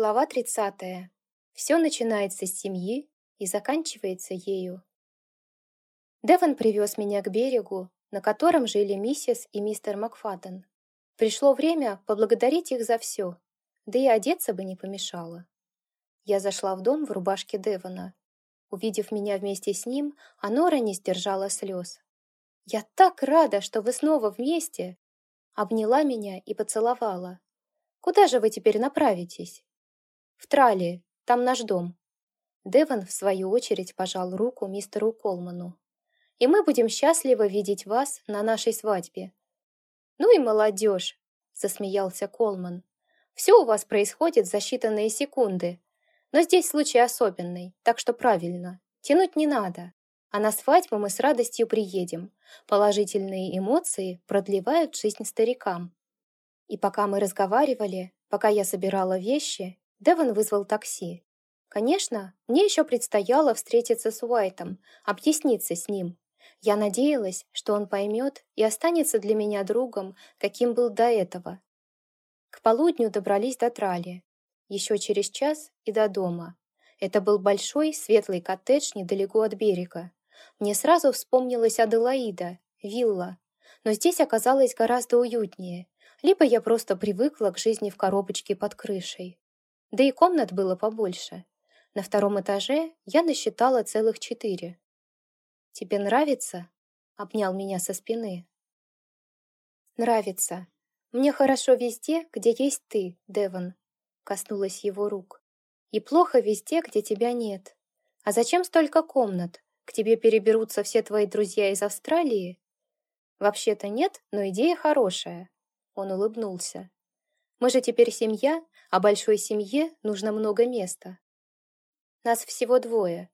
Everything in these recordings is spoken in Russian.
Глава 30. Все начинается с семьи и заканчивается ею. Девон привез меня к берегу, на котором жили миссис и мистер Макфаден. Пришло время поблагодарить их за все, да и одеться бы не помешало. Я зашла в дом в рубашке Девона. Увидев меня вместе с ним, Анора не сдержала слез. «Я так рада, что вы снова вместе!» Обняла меня и поцеловала. «Куда же вы теперь направитесь?» В Тралии, там наш дом». Деван, в свою очередь, пожал руку мистеру Колману. «И мы будем счастливы видеть вас на нашей свадьбе». «Ну и молодежь!» — засмеялся Колман. «Все у вас происходит за считанные секунды. Но здесь случай особенный, так что правильно. Тянуть не надо. А на свадьбу мы с радостью приедем. Положительные эмоции продлевают жизнь старикам». И пока мы разговаривали, пока я собирала вещи, Девон вызвал такси. Конечно, мне еще предстояло встретиться с Уайтом, объясниться с ним. Я надеялась, что он поймет и останется для меня другом, каким был до этого. К полудню добрались до Трали. Еще через час и до дома. Это был большой светлый коттедж недалеко от берега. Мне сразу вспомнилась Аделаида, вилла. Но здесь оказалось гораздо уютнее. Либо я просто привыкла к жизни в коробочке под крышей. Да и комнат было побольше. На втором этаже я насчитала целых четыре. «Тебе нравится?» — обнял меня со спины. «Нравится. Мне хорошо везде, где есть ты, Девон», — коснулась его рук. «И плохо везде, где тебя нет. А зачем столько комнат? К тебе переберутся все твои друзья из Австралии?» «Вообще-то нет, но идея хорошая», — он улыбнулся. Мы же теперь семья, а большой семье нужно много места. Нас всего двое.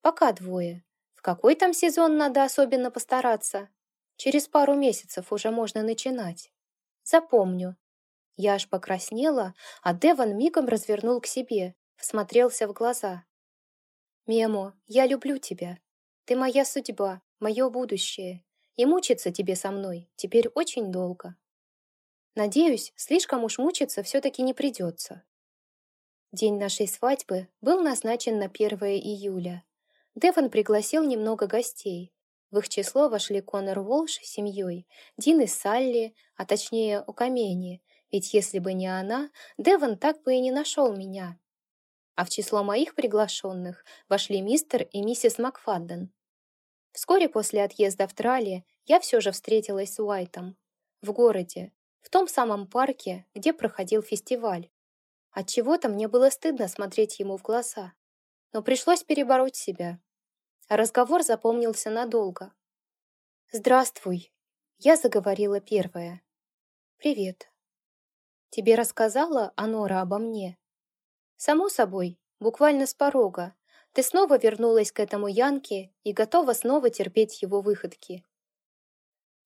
Пока двое. В какой там сезон надо особенно постараться? Через пару месяцев уже можно начинать. Запомню. Я аж покраснела, а Деван мигом развернул к себе, всмотрелся в глаза. «Мемо, я люблю тебя. Ты моя судьба, мое будущее. И мучиться тебе со мной теперь очень долго». Надеюсь, слишком уж мучиться все-таки не придется. День нашей свадьбы был назначен на 1 июля. Девон пригласил немного гостей. В их число вошли Конор Волш с семьей, Дин и Салли, а точнее Окамени, ведь если бы не она, Девон так бы и не нашел меня. А в число моих приглашенных вошли мистер и миссис Макфадден. Вскоре после отъезда в Трале я все же встретилась с Уайтом. В городе, в том самом парке, где проходил фестиваль. От чего то мне было стыдно смотреть ему в глаза, но пришлось перебороть себя. Разговор запомнился надолго. «Здравствуй», — я заговорила первая. «Привет». «Тебе рассказала Анора обо мне?» «Само собой, буквально с порога. Ты снова вернулась к этому Янке и готова снова терпеть его выходки».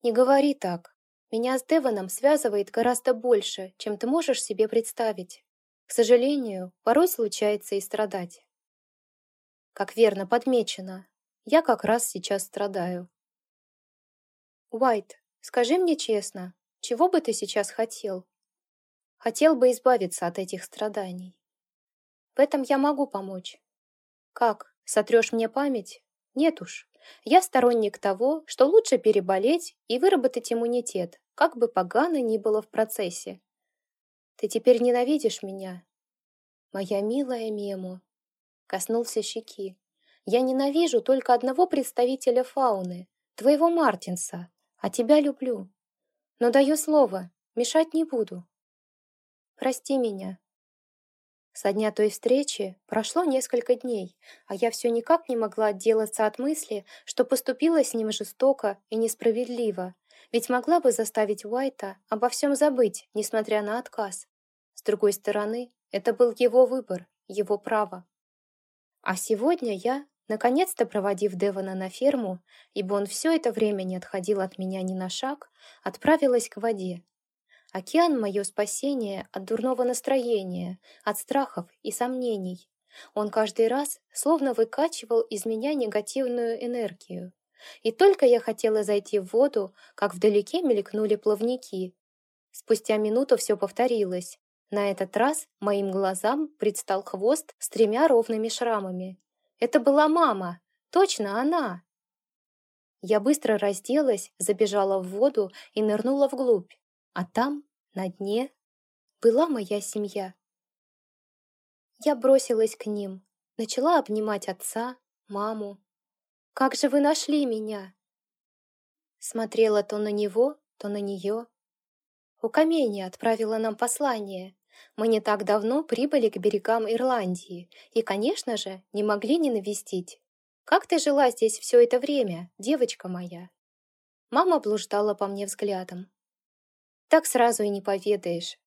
«Не говори так. Меня с Девоном связывает гораздо больше, чем ты можешь себе представить. К сожалению, порой случается и страдать. Как верно подмечено, я как раз сейчас страдаю. Уайт, скажи мне честно, чего бы ты сейчас хотел? Хотел бы избавиться от этих страданий. В этом я могу помочь. Как, сотрешь мне память? Нет уж. Я сторонник того, что лучше переболеть и выработать иммунитет, как бы погано ни было в процессе. Ты теперь ненавидишь меня? Моя милая Мему. Коснулся щеки. Я ненавижу только одного представителя фауны, твоего Мартинса, а тебя люблю. Но даю слово, мешать не буду. Прости меня, со дня той встречи прошло несколько дней, а я все никак не могла отделаться от мысли, что поступила с ним жестоко и несправедливо, ведь могла бы заставить Уайта обо всем забыть, несмотря на отказ. С другой стороны, это был его выбор, его право. А сегодня я, наконец-то проводив Девона на ферму, ибо он все это время не отходил от меня ни на шаг, отправилась к воде, Океан — мое спасение от дурного настроения, от страхов и сомнений. Он каждый раз словно выкачивал из меня негативную энергию. И только я хотела зайти в воду, как вдалеке мелькнули плавники. Спустя минуту все повторилось, На этот раз моим глазам предстал хвост с тремя ровными шрамами. Это была мама, точно она. Я быстро разделась, забежала в воду и нырнула вглубь. А там, на дне, была моя семья. Я бросилась к ним, начала обнимать отца, маму. «Как же вы нашли меня?» Смотрела то на него, то на нее. У камения отправила нам послание. Мы не так давно прибыли к берегам Ирландии и, конечно же, не могли не навестить. Как ты жила здесь все это время, девочка моя?» Мама блуждала по мне взглядом. «Так сразу и не поведаешь.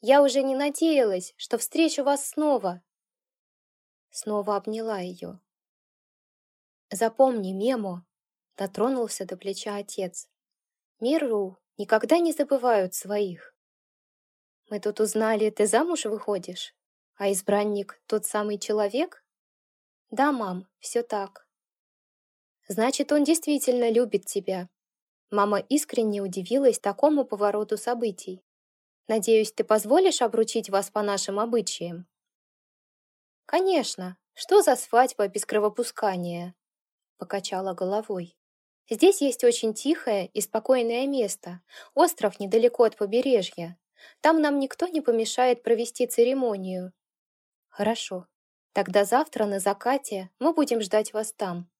Я уже не надеялась, что встречу вас снова». Снова обняла ее. «Запомни, Мемо!» — дотронулся до плеча отец. «Миру никогда не забывают своих. Мы тут узнали, ты замуж выходишь, а избранник тот самый человек?» «Да, мам, все так». «Значит, он действительно любит тебя». Мама искренне удивилась такому повороту событий. «Надеюсь, ты позволишь обручить вас по нашим обычаям?» «Конечно. Что за свадьба без кровопускания?» Покачала головой. «Здесь есть очень тихое и спокойное место. Остров недалеко от побережья. Там нам никто не помешает провести церемонию». «Хорошо. Тогда завтра на закате мы будем ждать вас там».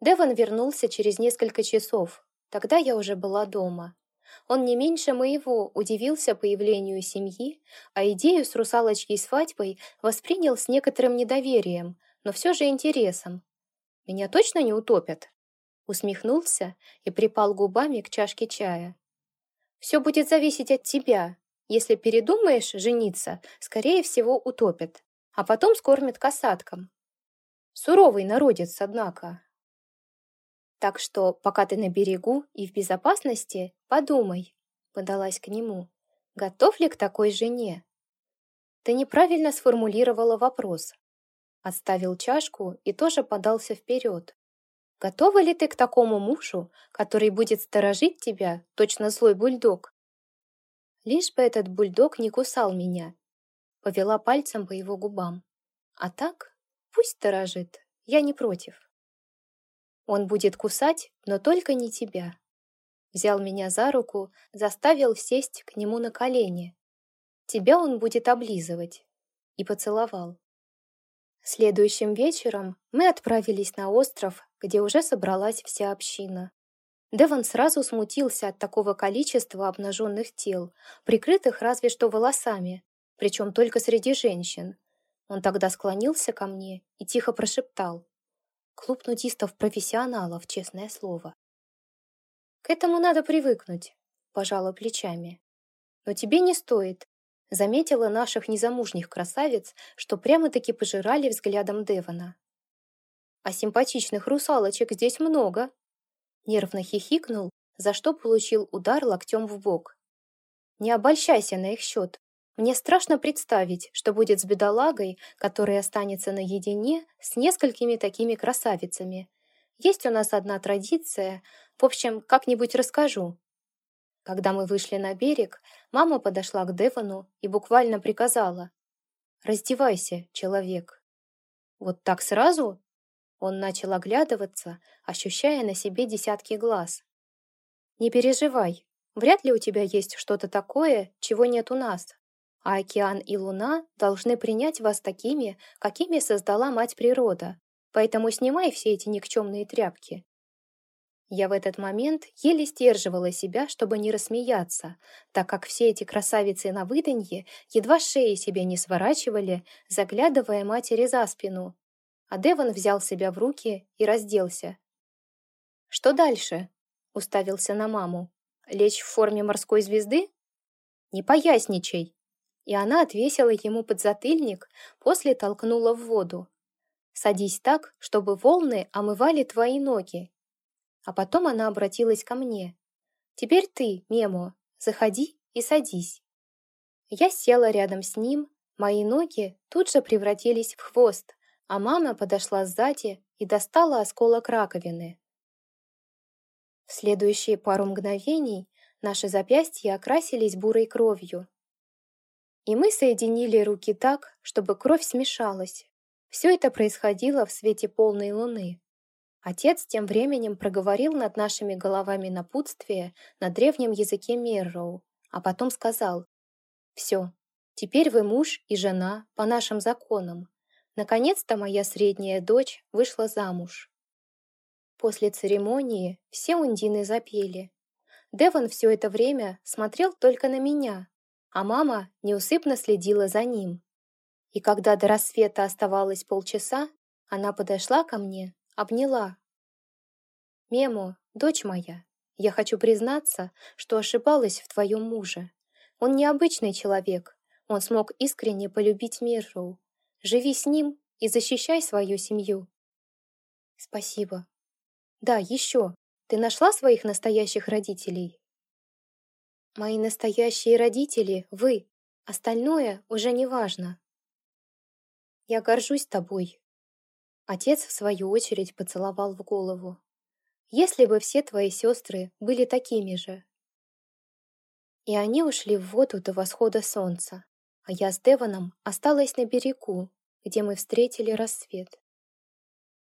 Деван вернулся через несколько часов. Тогда я уже была дома. Он не меньше моего удивился появлению семьи, а идею с русалочьей свадьбой воспринял с некоторым недоверием, но все же интересом. «Меня точно не утопят?» Усмехнулся и припал губами к чашке чая. «Все будет зависеть от тебя. Если передумаешь жениться, скорее всего, утопят а потом скормят касаткам. Суровый народец, однако. Так что, пока ты на берегу и в безопасности, подумай, подалась к нему, готов ли к такой жене? Ты неправильно сформулировала вопрос. Отставил чашку и тоже подался вперед. Готова ли ты к такому мужу, который будет сторожить тебя, точно злой бульдог? Лишь бы этот бульдог не кусал меня Повела пальцем по его губам. А так, пусть сторожит, я не против. Он будет кусать, но только не тебя. Взял меня за руку, заставил сесть к нему на колени. Тебя он будет облизывать. И поцеловал. Следующим вечером мы отправились на остров, где уже собралась вся община. Деван сразу смутился от такого количества обнаженных тел, прикрытых разве что волосами, причем только среди женщин. Он тогда склонился ко мне и тихо прошептал. Клуб нудистов-профессионалов, честное слово. К этому надо привыкнуть, пожала плечами. Но тебе не стоит. Заметила наших незамужних красавиц, что прямо-таки пожирали взглядом Девана. А симпатичных русалочек здесь много. Нервно хихикнул, за что получил удар локтем в бок. Не обольщайся на их счет. Мне страшно представить, что будет с бедолагой, который останется наедине с несколькими такими красавицами. Есть у нас одна традиция, в общем, как-нибудь расскажу. Когда мы вышли на берег, мама подошла к Девану и буквально приказала «Раздевайся, человек». Вот так сразу? Он начал оглядываться, ощущая на себе десятки глаз. «Не переживай, вряд ли у тебя есть что-то такое, чего нет у нас а океан и луна должны принять вас такими, какими создала мать природа, поэтому снимай все эти никчемные тряпки. Я в этот момент еле сдерживала себя, чтобы не рассмеяться, так как все эти красавицы на выданье едва шеи себе не сворачивали, заглядывая матери за спину. А Деван взял себя в руки и разделся. «Что дальше?» — уставился на маму. «Лечь в форме морской звезды?» «Не поясничай!» И она отвесила ему подзатыльник, после толкнула в воду. «Садись так, чтобы волны омывали твои ноги». А потом она обратилась ко мне. «Теперь ты, Мемо, заходи и садись». Я села рядом с ним, мои ноги тут же превратились в хвост, а мама подошла сзади и достала осколок раковины. В следующие пару мгновений наши запястья окрасились бурой кровью, И мы соединили руки так, чтобы кровь смешалась. Все это происходило в свете полной луны. Отец тем временем проговорил над нашими головами напутствие на древнем языке Мерроу, а потом сказал «Все, теперь вы муж и жена по нашим законам. Наконец-то моя средняя дочь вышла замуж». После церемонии все ундины запели. Девон все это время смотрел только на меня, а мама неусыпно следила за ним. И когда до рассвета оставалось полчаса, она подошла ко мне обняла. «Мемо, дочь моя, я хочу признаться, что ошибалась в твоем муже. Он необычный человек, он смог искренне полюбить Мирроу. Живи с ним и защищай свою семью». «Спасибо. Да, еще. Ты нашла своих настоящих родителей?» «Мои настоящие родители — вы. Остальное уже не важно. Я горжусь тобой, Отец, в свою очередь, поцеловал в голову. «Если бы все твои сестры были такими же». И они ушли в воду до восхода солнца, а я с Деваном осталась на берегу, где мы встретили рассвет.